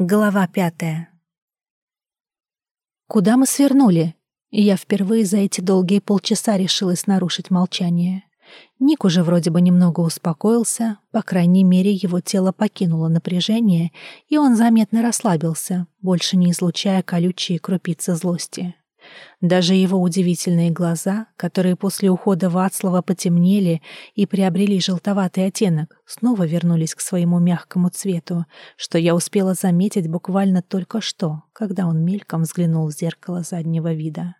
Глава пятая. Куда мы свернули? Я впервые за эти долгие полчаса решилась нарушить молчание. Ник уже вроде бы немного успокоился, по крайней мере, его тело покинуло напряжение, и он заметно расслабился, больше не излучая колючие крупицы злости. Даже его удивительные глаза, которые после ухода Вацлава потемнели и приобрели желтоватый оттенок, снова вернулись к своему мягкому цвету, что я успела заметить буквально только что, когда он мельком взглянул в зеркало заднего вида.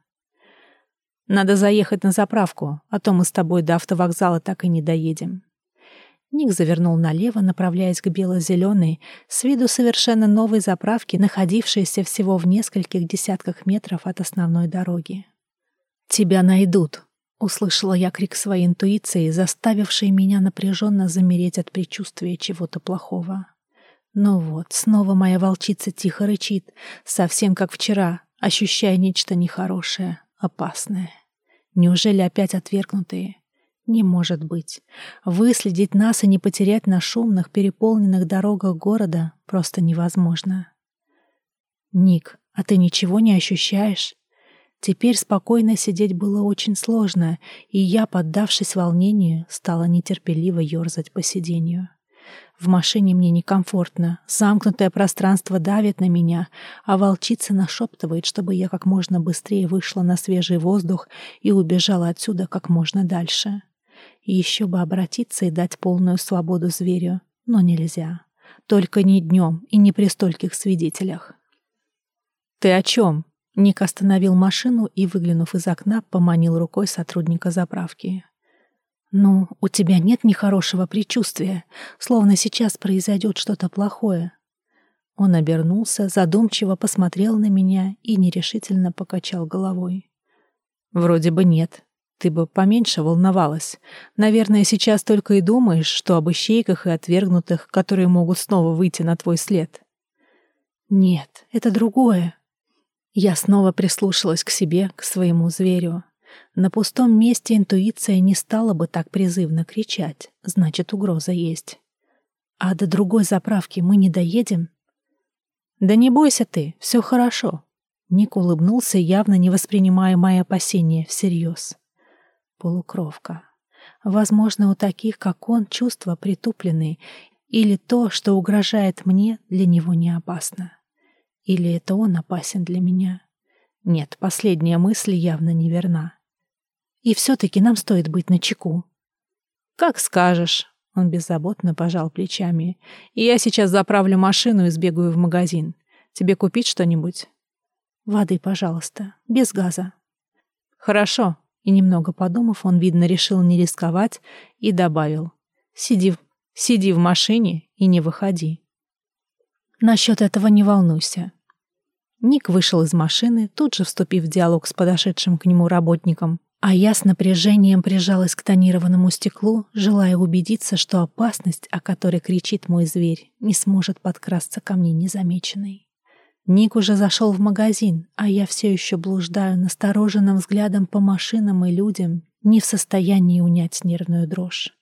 «Надо заехать на заправку, а то мы с тобой до автовокзала так и не доедем», Ник завернул налево, направляясь к бело-зеленой, с виду совершенно новой заправке, находившейся всего в нескольких десятках метров от основной дороги. «Тебя найдут!» — услышала я крик своей интуиции, заставивший меня напряженно замереть от предчувствия чего-то плохого. Ну вот, снова моя волчица тихо рычит, совсем как вчера, ощущая нечто нехорошее, опасное. Неужели опять отвергнутые? Не может быть. Выследить нас и не потерять на шумных, переполненных дорогах города просто невозможно. Ник, а ты ничего не ощущаешь? Теперь спокойно сидеть было очень сложно, и я, поддавшись волнению, стала нетерпеливо ерзать по сиденью. В машине мне некомфортно, замкнутое пространство давит на меня, а волчица нашептывает, чтобы я как можно быстрее вышла на свежий воздух и убежала отсюда как можно дальше. Еще бы обратиться и дать полную свободу зверю, но нельзя. Только не днем и не при стольких свидетелях. «Ты о чем?» Ник остановил машину и, выглянув из окна, поманил рукой сотрудника заправки. «Ну, у тебя нет нехорошего предчувствия, словно сейчас произойдет что-то плохое». Он обернулся, задумчиво посмотрел на меня и нерешительно покачал головой. «Вроде бы нет ты бы поменьше волновалась. Наверное, сейчас только и думаешь, что об ищейках и отвергнутых, которые могут снова выйти на твой след. Нет, это другое. Я снова прислушалась к себе, к своему зверю. На пустом месте интуиция не стала бы так призывно кричать, значит, угроза есть. А до другой заправки мы не доедем? Да не бойся ты, все хорошо. Ник улыбнулся, явно не воспринимая мои опасения всерьез полукровка. Возможно, у таких, как он, чувства притуплены, или то, что угрожает мне, для него не опасно. Или это он опасен для меня. Нет, последняя мысль явно неверна. И все-таки нам стоит быть начеку. «Как скажешь», — он беззаботно пожал плечами. «И я сейчас заправлю машину и сбегаю в магазин. Тебе купить что-нибудь?» «Воды, пожалуйста, без газа». «Хорошо», и немного подумав, он, видно, решил не рисковать и добавил. «Сиди, сиди в машине и не выходи». «Насчет этого не волнуйся». Ник вышел из машины, тут же вступив в диалог с подошедшим к нему работником, а я с напряжением прижалась к тонированному стеклу, желая убедиться, что опасность, о которой кричит мой зверь, не сможет подкрасться ко мне незамеченной. Ник уже зашел в магазин, а я все еще блуждаю настороженным взглядом по машинам и людям, не в состоянии унять нервную дрожь.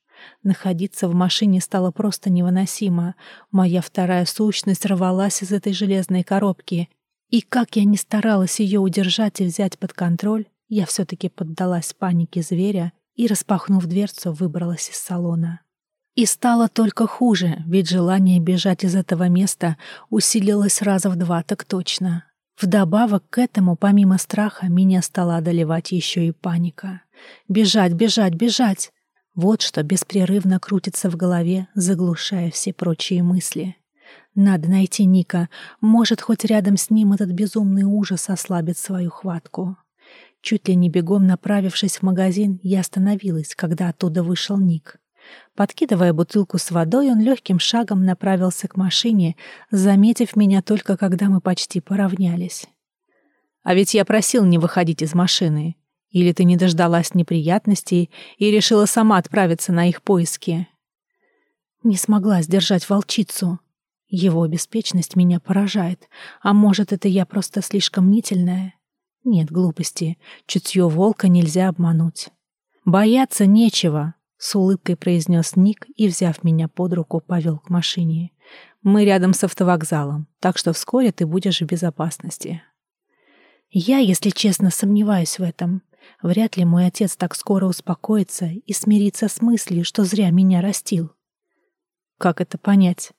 Находиться в машине стало просто невыносимо. Моя вторая сущность рвалась из этой железной коробки. И как я не старалась ее удержать и взять под контроль, я все-таки поддалась панике зверя и, распахнув дверцу, выбралась из салона. И стало только хуже, ведь желание бежать из этого места усилилось раза в два так точно. Вдобавок к этому, помимо страха, меня стала одолевать еще и паника. Бежать, бежать, бежать! Вот что беспрерывно крутится в голове, заглушая все прочие мысли. Надо найти Ника. Может, хоть рядом с ним этот безумный ужас ослабит свою хватку. Чуть ли не бегом направившись в магазин, я остановилась, когда оттуда вышел Ник. Подкидывая бутылку с водой, он легким шагом направился к машине, заметив меня только когда мы почти поравнялись. «А ведь я просил не выходить из машины. Или ты не дождалась неприятностей и решила сама отправиться на их поиски?» Не смогла сдержать волчицу. Его беспечность меня поражает. А может, это я просто слишком мнительная? Нет глупости. Чутье волка нельзя обмануть. Бояться нечего, с улыбкой произнес Ник и, взяв меня под руку, повел к машине. Мы рядом с автовокзалом, так что вскоре ты будешь в безопасности. Я, если честно, сомневаюсь в этом. Вряд ли мой отец так скоро успокоится и смирится с мыслью, что зря меня растил. Как это понять?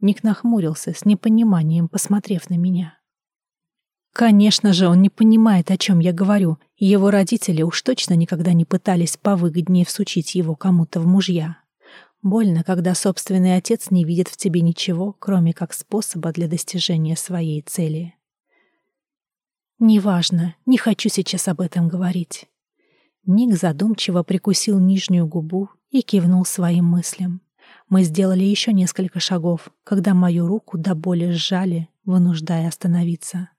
Ник нахмурился с непониманием, посмотрев на меня. Конечно же, он не понимает, о чем я говорю, его родители уж точно никогда не пытались повыгоднее всучить его кому-то в мужья. Больно, когда собственный отец не видит в тебе ничего, кроме как способа для достижения своей цели. «Неважно, не хочу сейчас об этом говорить». Ник задумчиво прикусил нижнюю губу и кивнул своим мыслям. Мы сделали еще несколько шагов, когда мою руку до боли сжали, вынуждая остановиться.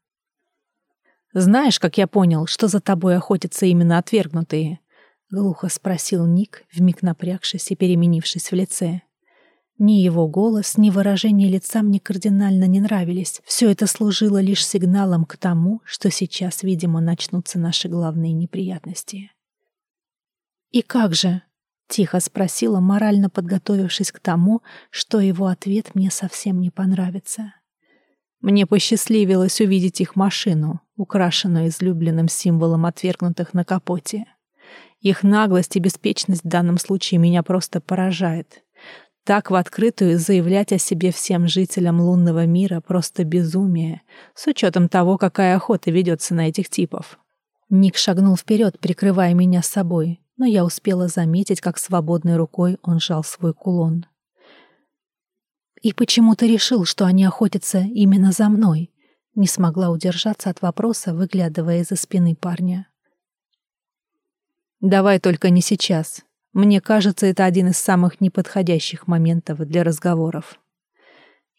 «Знаешь, как я понял, что за тобой охотятся именно отвергнутые?» — глухо спросил Ник, вмиг напрягшись и переменившись в лице. Ни его голос, ни выражение лица мне кардинально не нравились. Все это служило лишь сигналом к тому, что сейчас, видимо, начнутся наши главные неприятности. «И как же?» — тихо спросила, морально подготовившись к тому, что его ответ мне совсем не понравится. Мне посчастливилось увидеть их машину, украшенную излюбленным символом отвергнутых на капоте. Их наглость и беспечность в данном случае меня просто поражает. Так в открытую заявлять о себе всем жителям лунного мира просто безумие, с учетом того, какая охота ведется на этих типов. Ник шагнул вперед, прикрывая меня собой, но я успела заметить, как свободной рукой он жал свой кулон. «И почему ты решил, что они охотятся именно за мной?» Не смогла удержаться от вопроса, выглядывая из-за спины парня. «Давай только не сейчас. Мне кажется, это один из самых неподходящих моментов для разговоров».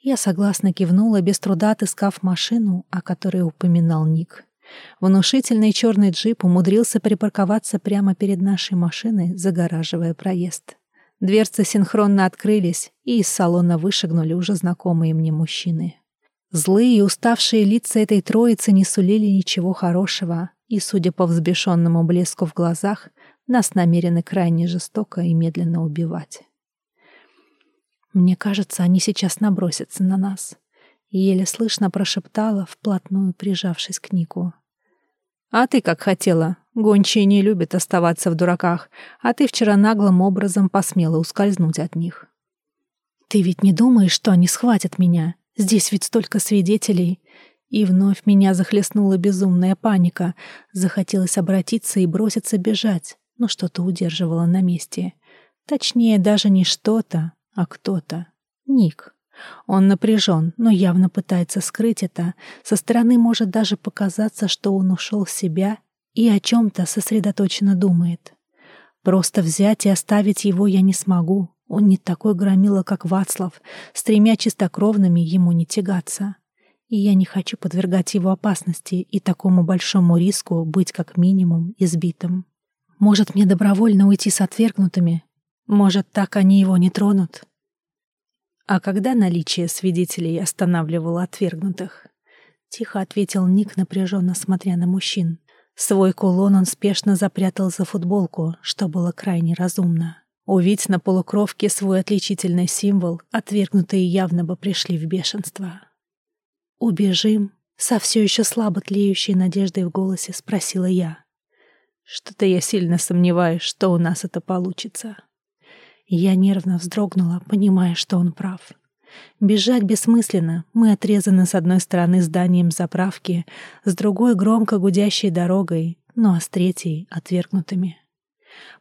Я согласно кивнула, без труда отыскав машину, о которой упоминал Ник. Внушительный черный джип умудрился припарковаться прямо перед нашей машиной, загораживая проезд. Дверцы синхронно открылись, и из салона вышагнули уже знакомые мне мужчины. Злые и уставшие лица этой троицы не сулили ничего хорошего, и, судя по взбешенному блеску в глазах, нас намерены крайне жестоко и медленно убивать. Мне кажется, они сейчас набросятся на нас. Еле слышно прошептала, вплотную прижавшись к Нику. «А ты как хотела. Гончие не любят оставаться в дураках, а ты вчера наглым образом посмела ускользнуть от них». «Ты ведь не думаешь, что они схватят меня? Здесь ведь столько свидетелей. И вновь меня захлестнула безумная паника. Захотелось обратиться и броситься бежать, но что-то удерживало на месте. Точнее, даже не что-то, а кто-то. Ник. Он напряжен, но явно пытается скрыть это. Со стороны может даже показаться, что он ушел в себя и о чем-то сосредоточенно думает. Просто взять и оставить его я не смогу. Он не такой громила, как Вацлав, с тремя чистокровными ему не тягаться. И я не хочу подвергать его опасности и такому большому риску быть как минимум избитым. Может, мне добровольно уйти с отвергнутыми? Может, так они его не тронут? А когда наличие свидетелей останавливало отвергнутых? Тихо ответил Ник, напряженно смотря на мужчин. Свой кулон он спешно запрятал за футболку, что было крайне разумно. Увидеть на полукровке свой отличительный символ, отвергнутые явно бы пришли в бешенство. «Убежим?» — со все еще слабо тлеющей надеждой в голосе спросила я. «Что-то я сильно сомневаюсь, что у нас это получится». Я нервно вздрогнула, понимая, что он прав. Бежать бессмысленно. Мы отрезаны с одной стороны зданием заправки, с другой — громко гудящей дорогой, ну а с третьей — отвергнутыми.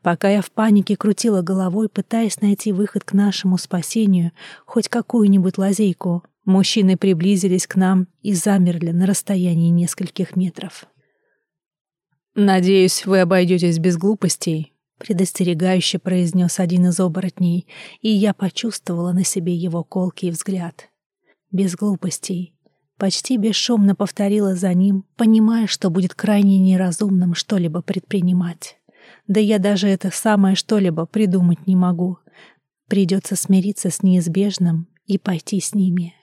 Пока я в панике крутила головой, пытаясь найти выход к нашему спасению, хоть какую-нибудь лазейку, мужчины приблизились к нам и замерли на расстоянии нескольких метров. «Надеюсь, вы обойдетесь без глупостей», — предостерегающе произнес один из оборотней, и я почувствовала на себе его колкий взгляд. «Без глупостей». Почти бесшумно повторила за ним, понимая, что будет крайне неразумным что-либо предпринимать. Да я даже это самое что-либо придумать не могу. Придется смириться с неизбежным и пойти с ними.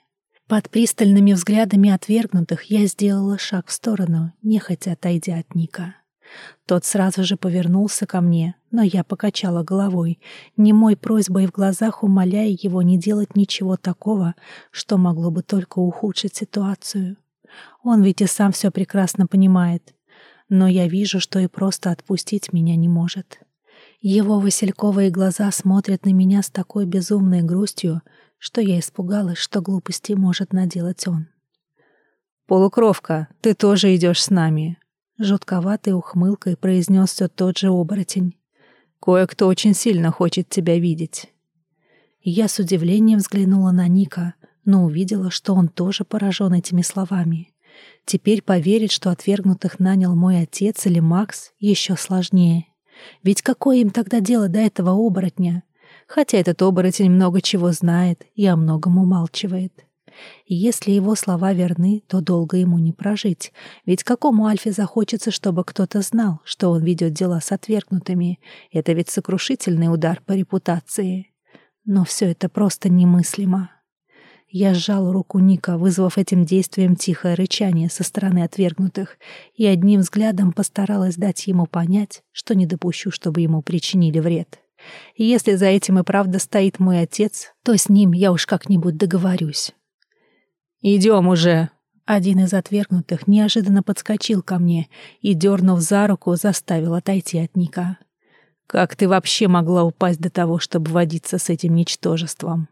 Под пристальными взглядами отвергнутых я сделала шаг в сторону, нехотя отойдя от Ника. Тот сразу же повернулся ко мне, но я покачала головой, немой просьбой в глазах умоляя его не делать ничего такого, что могло бы только ухудшить ситуацию. Он ведь и сам все прекрасно понимает. Но я вижу, что и просто отпустить меня не может. Его васильковые глаза смотрят на меня с такой безумной грустью, что я испугалась, что глупости может наделать он. «Полукровка, ты тоже идешь с нами», — жутковатой ухмылкой произнес все тот же оборотень. «Кое-кто очень сильно хочет тебя видеть». Я с удивлением взглянула на Ника, но увидела, что он тоже поражен этими словами. Теперь поверить, что отвергнутых нанял мой отец или Макс, еще сложнее. Ведь какое им тогда дело до этого оборотня? Хотя этот оборотень много чего знает и о многом умалчивает. Если его слова верны, то долго ему не прожить. Ведь какому Альфе захочется, чтобы кто-то знал, что он ведет дела с отвергнутыми? Это ведь сокрушительный удар по репутации. Но все это просто немыслимо. Я сжал руку Ника, вызвав этим действием тихое рычание со стороны отвергнутых, и одним взглядом постаралась дать ему понять, что не допущу, чтобы ему причинили вред. Если за этим и правда стоит мой отец, то с ним я уж как-нибудь договорюсь. «Идем уже!» Один из отвергнутых неожиданно подскочил ко мне и, дернув за руку, заставил отойти от Ника. «Как ты вообще могла упасть до того, чтобы водиться с этим ничтожеством?»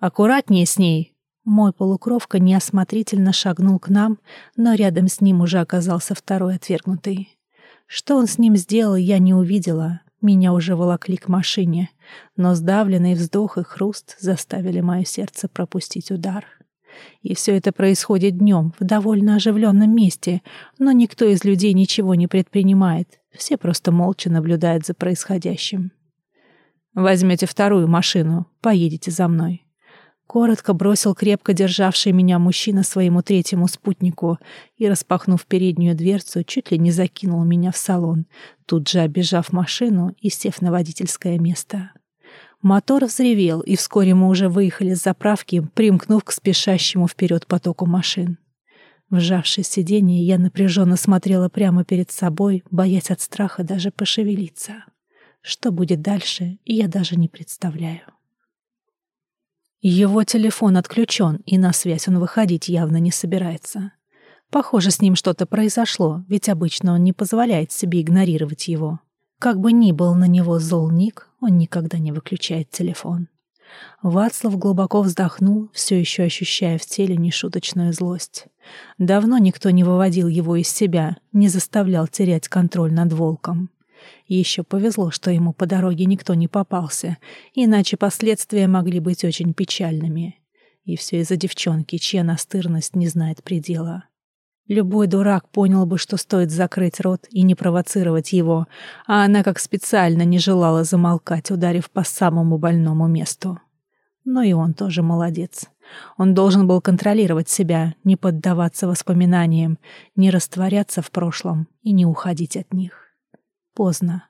«Аккуратнее с ней!» Мой полукровка неосмотрительно шагнул к нам, но рядом с ним уже оказался второй отвергнутый. Что он с ним сделал, я не увидела. Меня уже волокли к машине, но сдавленный вздох и хруст заставили мое сердце пропустить удар. И все это происходит днем, в довольно оживленном месте, но никто из людей ничего не предпринимает, все просто молча наблюдают за происходящим. «Возьмете вторую машину, поедете за мной», Коротко бросил крепко державший меня мужчина своему третьему спутнику и, распахнув переднюю дверцу, чуть ли не закинул меня в салон, тут же обежав машину и сев на водительское место. Мотор взревел, и вскоре мы уже выехали с заправки, примкнув к спешащему вперед потоку машин. Вжавшись в сиденье, я напряженно смотрела прямо перед собой, боясь от страха даже пошевелиться. Что будет дальше, я даже не представляю. Его телефон отключен, и на связь он выходить явно не собирается. Похоже, с ним что-то произошло, ведь обычно он не позволяет себе игнорировать его. Как бы ни был на него зол Ник, он никогда не выключает телефон. Вацлав глубоко вздохнул, все еще ощущая в теле нешуточную злость. Давно никто не выводил его из себя, не заставлял терять контроль над волком. Еще повезло, что ему по дороге никто не попался, иначе последствия могли быть очень печальными. И все из-за девчонки, чья настырность не знает предела. Любой дурак понял бы, что стоит закрыть рот и не провоцировать его, а она как специально не желала замолкать, ударив по самому больному месту. Но и он тоже молодец. Он должен был контролировать себя, не поддаваться воспоминаниям, не растворяться в прошлом и не уходить от них. Поздно.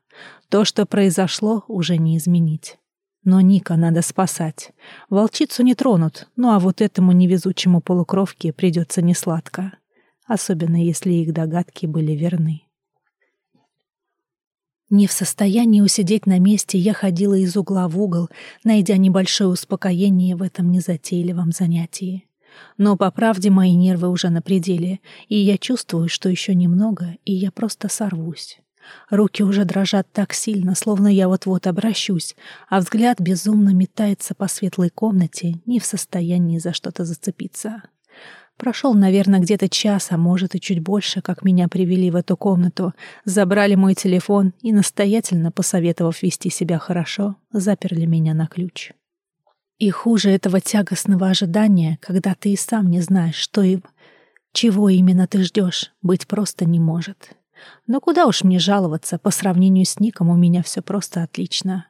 То, что произошло, уже не изменить. Но Ника надо спасать. Волчицу не тронут, ну а вот этому невезучему полукровке придется несладко. Особенно если их догадки были верны. Не в состоянии усидеть на месте, я ходила из угла в угол, найдя небольшое успокоение в этом незатейливом занятии. Но, по правде, мои нервы уже на пределе, и я чувствую, что еще немного, и я просто сорвусь. Руки уже дрожат так сильно, словно я вот-вот обращусь, а взгляд безумно метается по светлой комнате, не в состоянии за что-то зацепиться. Прошел, наверное, где-то час, а может и чуть больше, как меня привели в эту комнату, забрали мой телефон и, настоятельно посоветовав вести себя хорошо, заперли меня на ключ. И хуже этого тягостного ожидания, когда ты и сам не знаешь, что и чего именно ты ждешь, быть просто не может. Но куда уж мне жаловаться, по сравнению с Ником у меня все просто отлично.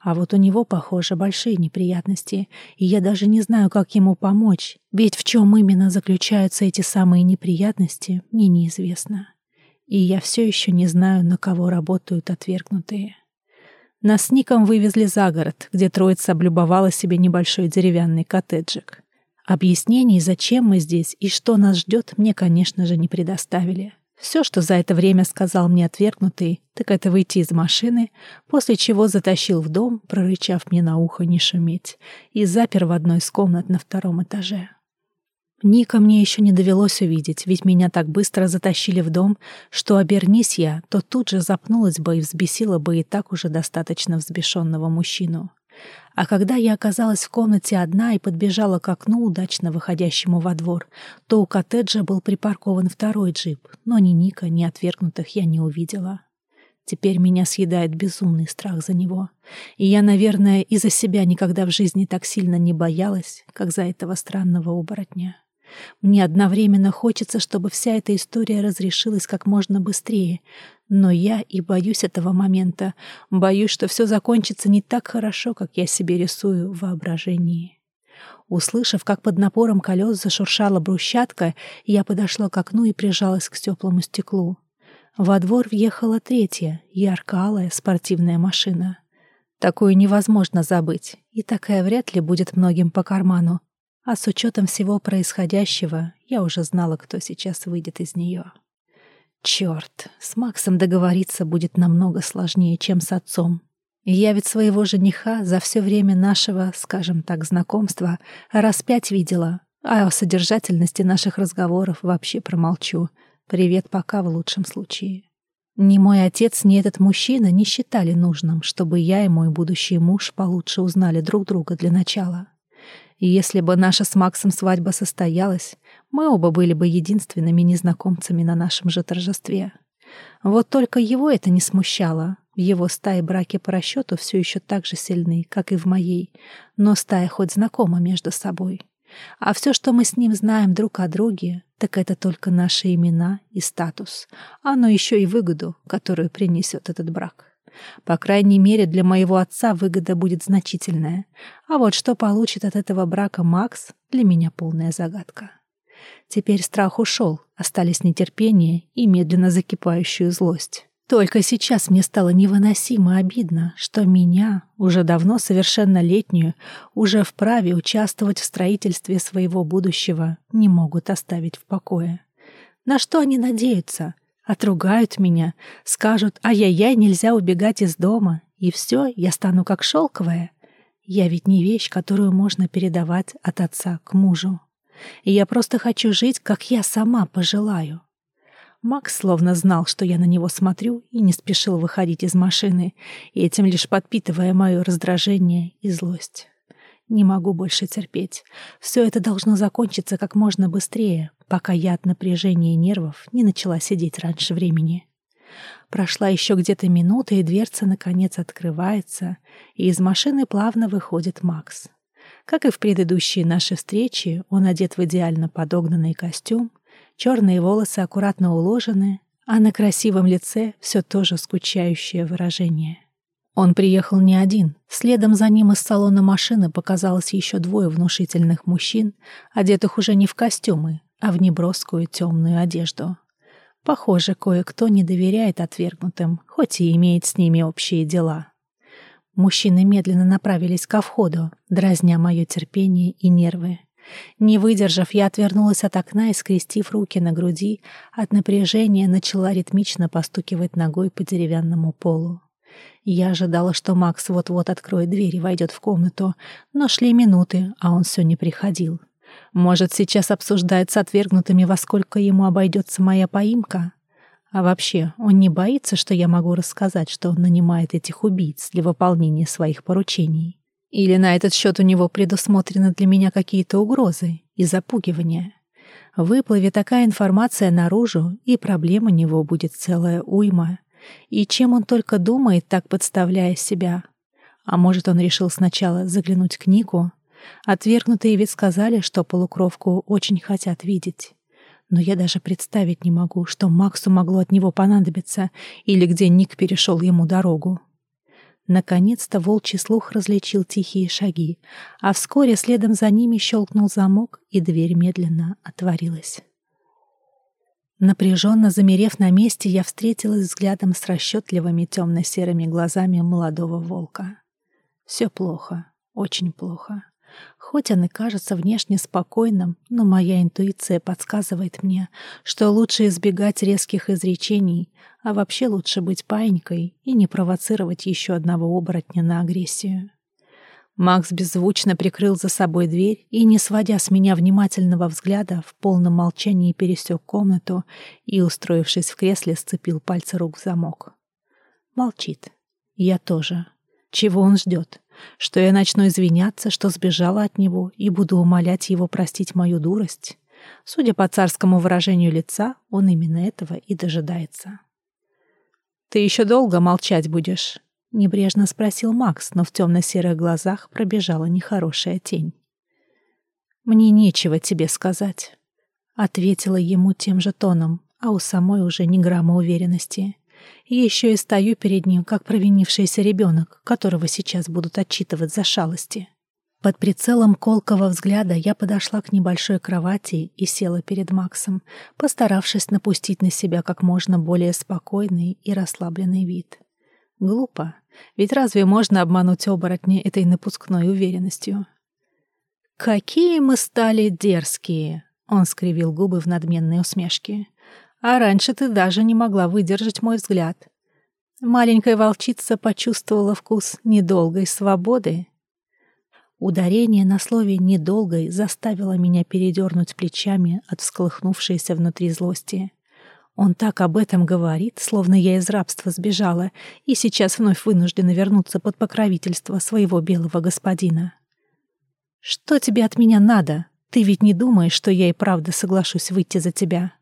А вот у него, похоже, большие неприятности, и я даже не знаю, как ему помочь, ведь в чем именно заключаются эти самые неприятности, мне неизвестно. И я все еще не знаю, на кого работают отвергнутые. Нас с Ником вывезли за город, где троица облюбовала себе небольшой деревянный коттеджик. Объяснений, зачем мы здесь и что нас ждет, мне, конечно же, не предоставили. Все, что за это время сказал мне отвергнутый, так это выйти из машины, после чего затащил в дом, прорычав мне на ухо не шуметь, и запер в одной из комнат на втором этаже. Ника мне еще не довелось увидеть, ведь меня так быстро затащили в дом, что обернись я, то тут же запнулась бы и взбесила бы и так уже достаточно взбешенного мужчину. А когда я оказалась в комнате одна и подбежала к окну, удачно выходящему во двор, то у коттеджа был припаркован второй джип, но ни Ника, ни отвергнутых я не увидела. Теперь меня съедает безумный страх за него. И я, наверное, из-за себя никогда в жизни так сильно не боялась, как за этого странного оборотня. Мне одновременно хочется, чтобы вся эта история разрешилась как можно быстрее, но я и боюсь этого момента, боюсь, что все закончится не так хорошо, как я себе рисую в воображении. Услышав, как под напором колес зашуршала брусчатка, я подошла к окну и прижалась к теплому стеклу. Во двор въехала третья, ярко-алая спортивная машина. Такую невозможно забыть, и такая вряд ли будет многим по карману, а с учетом всего происходящего, я уже знала, кто сейчас выйдет из нее. Черт, с Максом договориться будет намного сложнее, чем с отцом. Я ведь своего жениха за все время нашего, скажем так, знакомства раз пять видела, а о содержательности наших разговоров вообще промолчу. Привет пока в лучшем случае. Ни мой отец, ни этот мужчина не считали нужным, чтобы я и мой будущий муж получше узнали друг друга для начала. И если бы наша с Максом свадьба состоялась, мы оба были бы единственными незнакомцами на нашем же торжестве. Вот только его это не смущало. Его стае браки по расчету все еще так же сильны, как и в моей, но стая хоть знакома между собой. А все, что мы с ним знаем друг о друге, так это только наши имена и статус, оно еще и выгоду, которую принесет этот брак. По крайней мере, для моего отца выгода будет значительная. А вот что получит от этого брака Макс, для меня полная загадка. Теперь страх ушел, остались нетерпение и медленно закипающую злость. Только сейчас мне стало невыносимо обидно, что меня, уже давно совершеннолетнюю, уже вправе участвовать в строительстве своего будущего, не могут оставить в покое. На что они надеются? Отругают меня, скажут «Ай-яй-яй, нельзя убегать из дома», и все, я стану как шелковая. Я ведь не вещь, которую можно передавать от отца к мужу. И я просто хочу жить, как я сама пожелаю. Макс словно знал, что я на него смотрю, и не спешил выходить из машины, этим лишь подпитывая мое раздражение и злость. Не могу больше терпеть. Все это должно закончиться как можно быстрее, пока я от напряжения нервов не начала сидеть раньше времени. Прошла еще где-то минута, и дверца наконец открывается, и из машины плавно выходит Макс. Как и в предыдущие наши встречи, он одет в идеально подогнанный костюм, черные волосы аккуратно уложены, а на красивом лице все то же скучающее выражение. Он приехал не один. Следом за ним из салона машины показалось еще двое внушительных мужчин, одетых уже не в костюмы, а в неброскую темную одежду. Похоже, кое-кто не доверяет отвергнутым, хоть и имеет с ними общие дела. Мужчины медленно направились ко входу, дразня мое терпение и нервы. Не выдержав, я отвернулась от окна и, скрестив руки на груди, от напряжения начала ритмично постукивать ногой по деревянному полу. Я ожидала, что Макс вот-вот откроет дверь и войдет в комнату, но шли минуты, а он все не приходил. Может, сейчас обсуждает с отвергнутыми, во сколько ему обойдется моя поимка? А вообще, он не боится, что я могу рассказать, что он нанимает этих убийц для выполнения своих поручений? Или на этот счет у него предусмотрены для меня какие-то угрозы и запугивания? Выплывет такая информация наружу, и проблем у него будет целая уйма. И чем он только думает, так подставляя себя? А может, он решил сначала заглянуть к Нику? Отвергнутые ведь сказали, что полукровку очень хотят видеть. Но я даже представить не могу, что Максу могло от него понадобиться или где Ник перешел ему дорогу. Наконец-то волчий слух различил тихие шаги, а вскоре следом за ними щелкнул замок, и дверь медленно отворилась. Напряженно замерев на месте, я встретилась взглядом с расчетливыми темно-серыми глазами молодого волка. Все плохо, очень плохо. Хоть он и кажется внешне спокойным, но моя интуиция подсказывает мне, что лучше избегать резких изречений, а вообще лучше быть паинькой и не провоцировать еще одного оборотня на агрессию. Макс беззвучно прикрыл за собой дверь и, не сводя с меня внимательного взгляда, в полном молчании пересек комнату и, устроившись в кресле, сцепил пальцы рук в замок. Молчит. Я тоже. Чего он ждет? Что я начну извиняться, что сбежала от него и буду умолять его простить мою дурость? Судя по царскому выражению лица, он именно этого и дожидается. «Ты еще долго молчать будешь?» Небрежно спросил Макс, но в темно-серых глазах пробежала нехорошая тень. «Мне нечего тебе сказать», — ответила ему тем же тоном, а у самой уже ни грамма уверенности. Еще и стою перед ним, как провинившийся ребенок, которого сейчас будут отчитывать за шалости. Под прицелом колкого взгляда я подошла к небольшой кровати и села перед Максом, постаравшись напустить на себя как можно более спокойный и расслабленный вид. Глупо, ведь разве можно обмануть оборотни этой напускной уверенностью? «Какие мы стали дерзкие!» — он скривил губы в надменной усмешке. «А раньше ты даже не могла выдержать мой взгляд. Маленькая волчица почувствовала вкус недолгой свободы». Ударение на слове «недолгой» заставило меня передернуть плечами от всколыхнувшейся внутри злости. Он так об этом говорит, словно я из рабства сбежала и сейчас вновь вынуждена вернуться под покровительство своего белого господина. «Что тебе от меня надо? Ты ведь не думаешь, что я и правда соглашусь выйти за тебя?»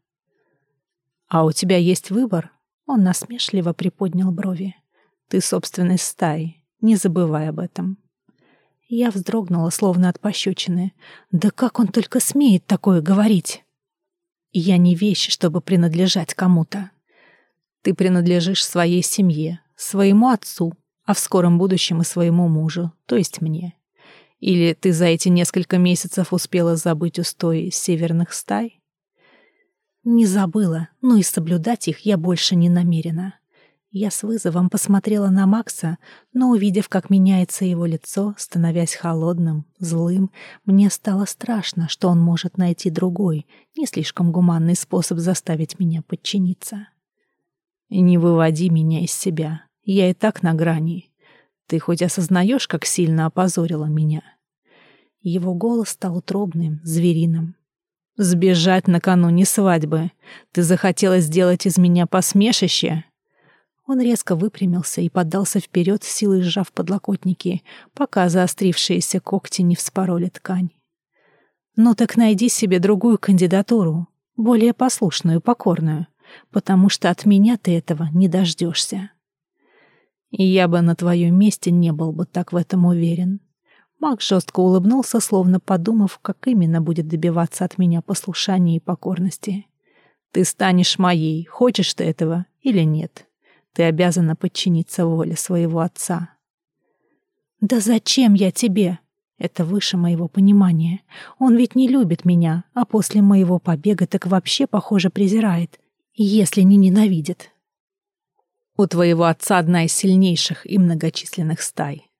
«А у тебя есть выбор?» Он насмешливо приподнял брови. «Ты собственной стаи. Не забывай об этом». Я вздрогнула, словно от пощечины. «Да как он только смеет такое говорить?» Я не вещь, чтобы принадлежать кому-то. Ты принадлежишь своей семье, своему отцу, а в скором будущем и своему мужу, то есть мне. Или ты за эти несколько месяцев успела забыть устои северных стай? Не забыла, но и соблюдать их я больше не намерена. Я с вызовом посмотрела на Макса, но, увидев, как меняется его лицо, становясь холодным, злым, мне стало страшно, что он может найти другой, не слишком гуманный способ заставить меня подчиниться. «Не выводи меня из себя. Я и так на грани. Ты хоть осознаешь, как сильно опозорила меня?» Его голос стал утробным, звериным. «Сбежать накануне свадьбы. Ты захотела сделать из меня посмешище?» Он резко выпрямился и поддался вперед, силой сжав подлокотники, пока заострившиеся когти не вспороли ткань. «Ну так найди себе другую кандидатуру, более послушную, покорную, потому что от меня ты этого не дождешься». Я бы на твоем месте не был бы так в этом уверен. Маг жестко улыбнулся, словно подумав, как именно будет добиваться от меня послушания и покорности. «Ты станешь моей, хочешь ты этого или нет?» Ты обязана подчиниться воле своего отца. Да зачем я тебе? Это выше моего понимания. Он ведь не любит меня, а после моего побега так вообще, похоже, презирает, если не ненавидит. У твоего отца одна из сильнейших и многочисленных стай.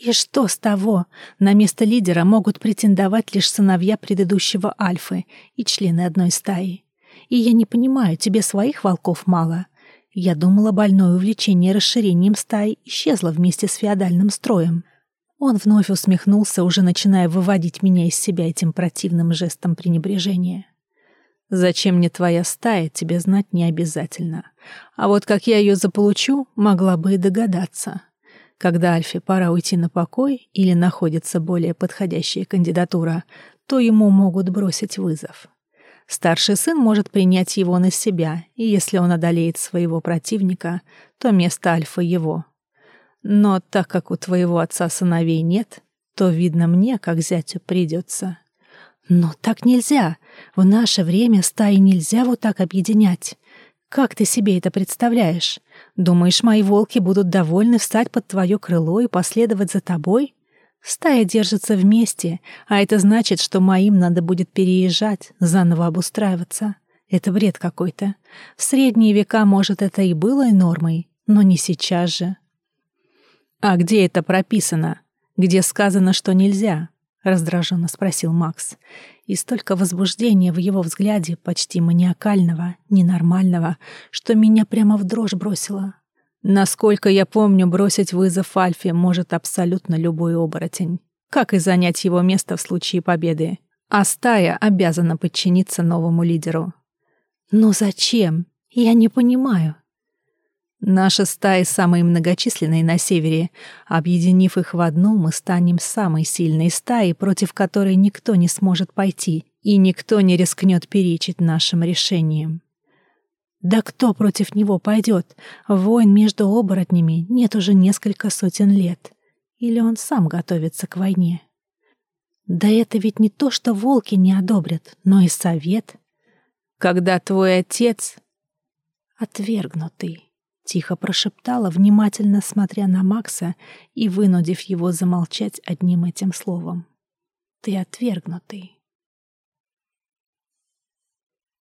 И что с того? На место лидера могут претендовать лишь сыновья предыдущего Альфы и члены одной стаи. И я не понимаю, тебе своих волков мало. Я думала, больное увлечение расширением стаи исчезло вместе с феодальным строем. Он вновь усмехнулся, уже начиная выводить меня из себя этим противным жестом пренебрежения. «Зачем мне твоя стая, тебе знать не обязательно. А вот как я ее заполучу, могла бы и догадаться. Когда Альфе пора уйти на покой или находится более подходящая кандидатура, то ему могут бросить вызов. Старший сын может принять его на себя, и если он одолеет своего противника, то место Альфа его. Но так как у твоего отца сыновей нет, то, видно, мне, как зятю, придется. Но так нельзя. В наше время стаи нельзя вот так объединять. Как ты себе это представляешь? Думаешь, мои волки будут довольны встать под твое крыло и последовать за тобой? Стая держится вместе, а это значит, что моим надо будет переезжать, заново обустраиваться. Это бред какой-то. В средние века, может, это и было нормой, но не сейчас же. А где это прописано? Где сказано, что нельзя? — раздраженно спросил Макс. И столько возбуждения в его взгляде, почти маниакального, ненормального, что меня прямо в дрожь бросило. Насколько я помню, бросить вызов Альфе может абсолютно любой оборотень. Как и занять его место в случае победы. А стая обязана подчиниться новому лидеру. Но зачем? Я не понимаю. Наша стая самая многочисленная на севере. Объединив их в одну, мы станем самой сильной стаей, против которой никто не сможет пойти, и никто не рискнет перечить нашим решениям. Да кто против него пойдет? Войн между оборотнями нет уже несколько сотен лет. Или он сам готовится к войне? Да это ведь не то, что волки не одобрят, но и совет. Когда твой отец... Отвергнутый. Тихо прошептала, внимательно смотря на Макса и вынудив его замолчать одним этим словом. «Ты отвергнутый».